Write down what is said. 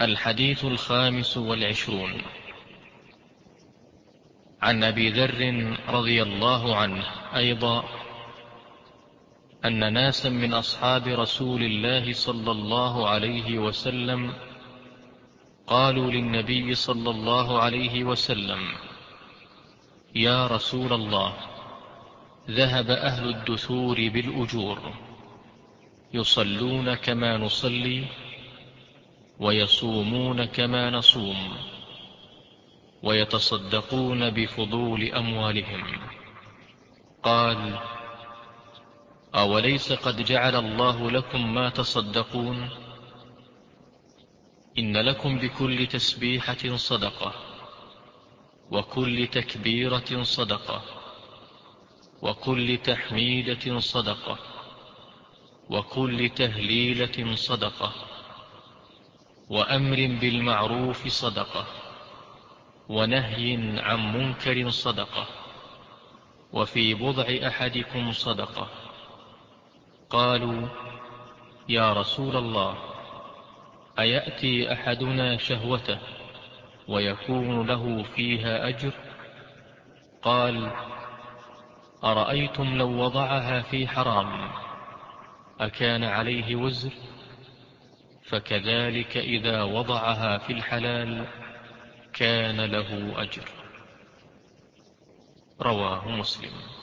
الحديث الخامس والعشرون. عن أبي ذر رضي الله عنه أيضا أن ناسا من أصحاب رسول الله صلى الله عليه وسلم قالوا للنبي صلى الله عليه وسلم يا رسول الله ذهب أهل الدثور بالأجور يصلون كما نصلي ويصومون كما نصوم ويتصدقون بفضول أموالهم. قال أوليس قد جعل الله لكم ما تصدقون؟ إن لكم بكل تسبيحة صدقة وكل تكبيرة صدقة وكل تحميدة صدقة وكل تهليلة صدقة وأمر بالمعروف صدقة ونهي عن منكر صدقة وفي بضع أحدكم صدقة. قالوا يا رسول الله أيأتي أحدنا شهوته ويكون له فيها أجر؟ قال أرأيتم لو وضعها في حرام أكان عليه وزر؟ فكذلك إذا وضعها في الحلال كان له أجر. رواه مسلم.